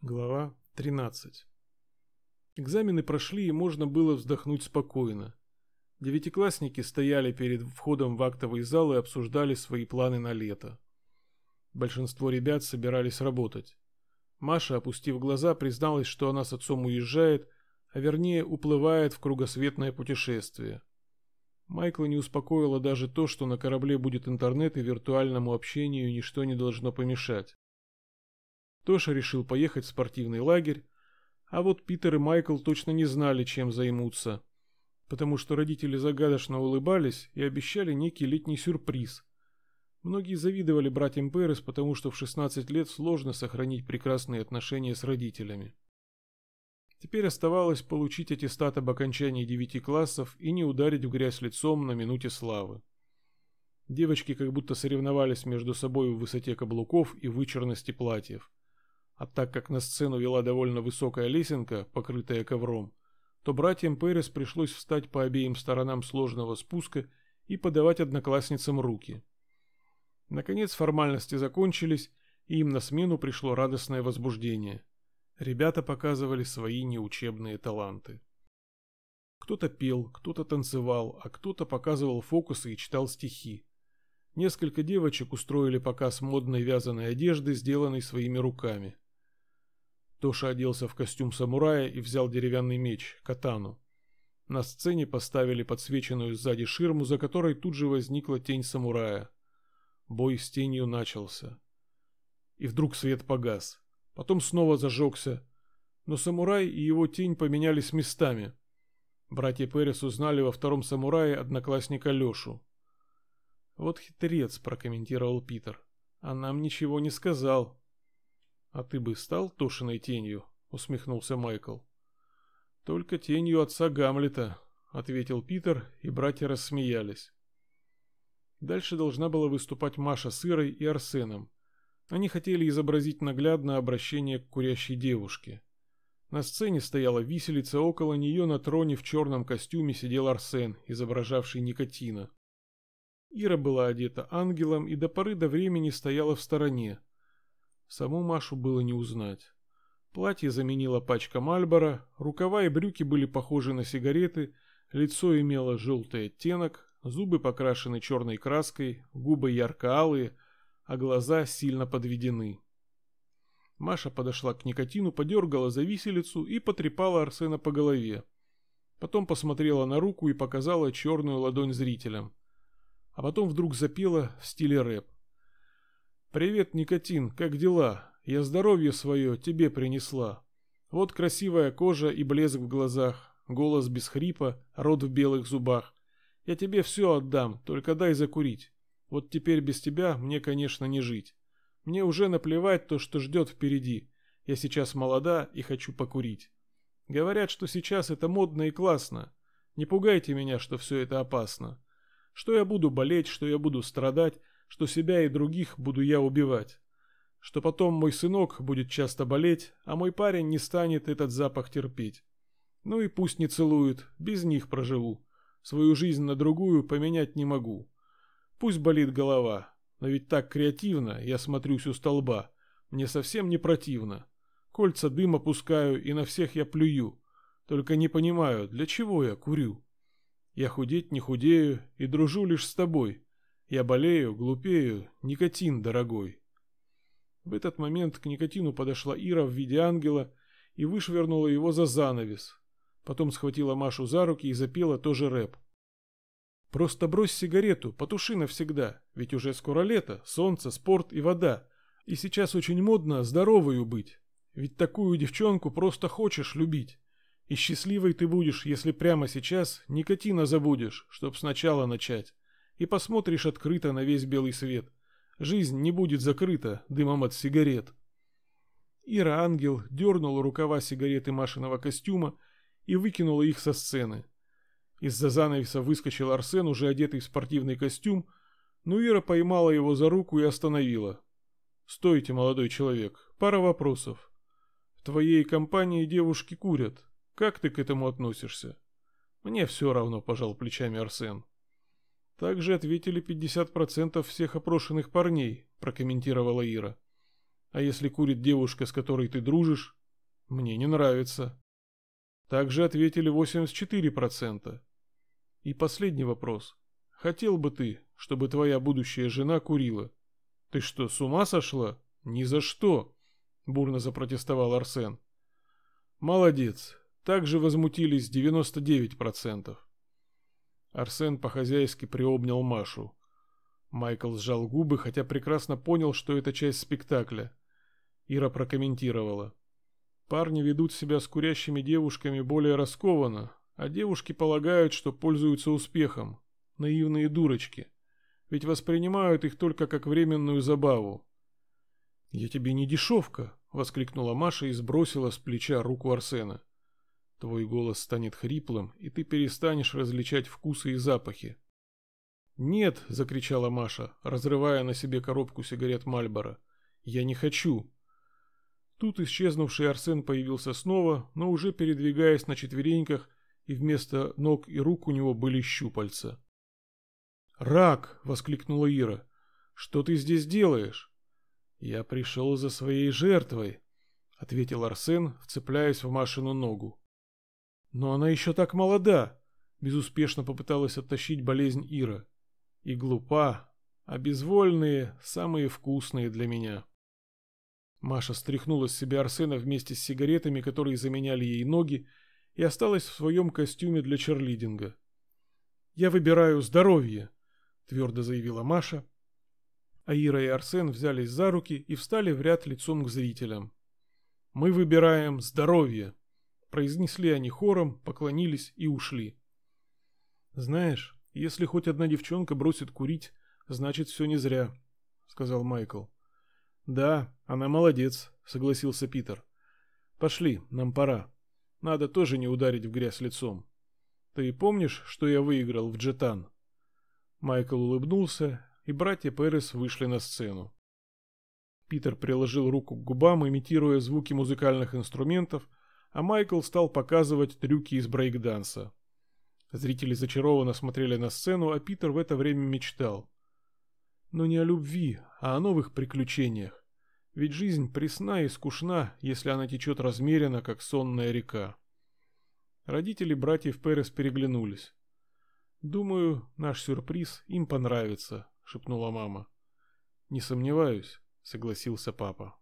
Глава 13. Экзамены прошли и можно было вздохнуть спокойно. Девятиклассники стояли перед входом в актовый зал и обсуждали свои планы на лето. Большинство ребят собирались работать. Маша, опустив глаза, призналась, что она с отцом уезжает, а вернее уплывает в кругосветное путешествие. Майкла не успокоило даже то, что на корабле будет интернет и виртуальному общению ничто не должно помешать. Тоша решил поехать в спортивный лагерь, а вот Питер и Майкл точно не знали, чем займутся, потому что родители загадочно улыбались и обещали некий летний сюрприз. Многие завидовали братьям Перес, потому что в 16 лет сложно сохранить прекрасные отношения с родителями. Теперь оставалось получить аттестат об окончании девяти классов и не ударить в грязь лицом на минуте славы. Девочки как будто соревновались между собой в высоте каблуков и вычурности платьев. А так как на сцену вела довольно высокая лесенка, покрытая ковром, то братьям Перес пришлось встать по обеим сторонам сложного спуска и подавать одноклассницам руки. Наконец формальности закончились, и им на смену пришло радостное возбуждение. Ребята показывали свои неучебные таланты. Кто-то пел, кто-то танцевал, а кто-то показывал фокусы и читал стихи. Несколько девочек устроили показ модной вязаной одежды, сделанной своими руками. Тоша оделся в костюм самурая и взял деревянный меч, катану. На сцене поставили подсвеченную сзади ширму, за которой тут же возникла тень самурая. Бой с тенью начался. И вдруг свет погас. Потом снова зажегся. Но самурай и его тень поменялись местами. Братья Перес узнали во втором самурае одноклассника Лешу. «Вот хитрец», — прокомментировал Питер. «А нам ничего не сказал». «А ты бы стал Тошиной тенью?» — усмехнулся Майкл. «Только тенью отца Гамлета», — ответил Питер, и братья рассмеялись. Дальше должна была выступать Маша с Ирой и Арсеном. Они хотели изобразить наглядно обращение к курящей девушке. На сцене стояла виселица, около нее на троне в черном костюме сидел Арсен, изображавший никотина. Ира была одета ангелом и до поры до времени стояла в стороне, Саму Машу было не узнать. Платье заменила пачка Мальбора, рукава и брюки были похожи на сигареты, лицо имело желтый оттенок, зубы покрашены черной краской, губы ярко-алые, а глаза сильно подведены. Маша подошла к никотину, подергала за виселицу и потрепала Арсена по голове. Потом посмотрела на руку и показала черную ладонь зрителям. А потом вдруг запела в стиле рэп. «Привет, никотин, как дела? Я здоровье свое тебе принесла. Вот красивая кожа и блеск в глазах, голос без хрипа, рот в белых зубах. Я тебе все отдам, только дай закурить. Вот теперь без тебя мне, конечно, не жить. Мне уже наплевать то, что ждет впереди. Я сейчас молода и хочу покурить. Говорят, что сейчас это модно и классно. Не пугайте меня, что все это опасно. Что я буду болеть, что я буду страдать, что себя и других буду я убивать. Что потом мой сынок будет часто болеть, а мой парень не станет этот запах терпеть. Ну и пусть не целуют, без них проживу. Свою жизнь на другую поменять не могу. Пусть болит голова, но ведь так креативно я смотрюсь у столба. Мне совсем не противно. Кольца дыма пускаю и на всех я плюю. Только не понимаю, для чего я курю. Я худеть не худею и дружу лишь с тобой. Я болею, глупею, никотин дорогой. В этот момент к никотину подошла Ира в виде ангела и вышвырнула его за занавес. Потом схватила Машу за руки и запела тоже рэп. Просто брось сигарету, потуши навсегда, ведь уже скоро лето, солнце, спорт и вода. И сейчас очень модно здоровою быть. Ведь такую девчонку просто хочешь любить. И счастливой ты будешь, если прямо сейчас никотина забудешь, чтоб сначала начать и посмотришь открыто на весь белый свет. Жизнь не будет закрыта дымом от сигарет. Ира Ангел дернула рукава сигареты Машиного костюма и выкинула их со сцены. Из-за занавеса выскочил Арсен, уже одетый в спортивный костюм, но Ира поймала его за руку и остановила. «Стойте, молодой человек, пара вопросов. В твоей компании девушки курят. Как ты к этому относишься?» «Мне все равно», – пожал плечами Арсен. Также ответили 50% всех опрошенных парней, прокомментировала Ира. А если курит девушка, с которой ты дружишь? Мне не нравится. Также ответили 84%. И последний вопрос. Хотел бы ты, чтобы твоя будущая жена курила? Ты что, с ума сошла? Ни за что, бурно запротестовал Арсен. Молодец. Также возмутились 99%. Арсен по-хозяйски приобнял Машу. Майкл сжал губы, хотя прекрасно понял, что это часть спектакля. Ира прокомментировала. Парни ведут себя с курящими девушками более раскованно, а девушки полагают, что пользуются успехом. Наивные дурочки. Ведь воспринимают их только как временную забаву. «Я тебе не дешевка!» — воскликнула Маша и сбросила с плеча руку Арсена. «Твой голос станет хриплым, и ты перестанешь различать вкусы и запахи». «Нет!» — закричала Маша, разрывая на себе коробку сигарет Мальбора. «Я не хочу!» Тут исчезнувший Арсен появился снова, но уже передвигаясь на четвереньках, и вместо ног и рук у него были щупальца. «Рак!» — воскликнула Ира. «Что ты здесь делаешь?» «Я пришел за своей жертвой», — ответил Арсен, вцепляясь в Машину ногу. «Но она еще так молода!» — безуспешно попыталась оттащить болезнь Ира. «И глупа, а безвольные самые вкусные для меня». Маша стряхнула с себя Арсена вместе с сигаретами, которые заменяли ей ноги, и осталась в своем костюме для черлидинга. «Я выбираю здоровье», — твердо заявила Маша. А Ира и Арсен взялись за руки и встали в ряд лицом к зрителям. «Мы выбираем здоровье», — произнесли они хором, поклонились и ушли. «Знаешь, если хоть одна девчонка бросит курить, значит все не зря», — сказал Майкл. «Да, она молодец», — согласился Питер. «Пошли, нам пора. Надо тоже не ударить в грязь лицом. Ты помнишь, что я выиграл в джетан?» Майкл улыбнулся, и братья Перес вышли на сцену. Питер приложил руку к губам, имитируя звуки музыкальных инструментов, а Майкл стал показывать трюки из брейкданса. Зрители зачарованно смотрели на сцену, а Питер в это время мечтал. Но не о любви, а о новых приключениях. Ведь жизнь пресна и скучна, если она течет размеренно, как сонная река. Родители братьев Перес переглянулись. «Думаю, наш сюрприз им понравится», — шепнула мама. «Не сомневаюсь», — согласился папа.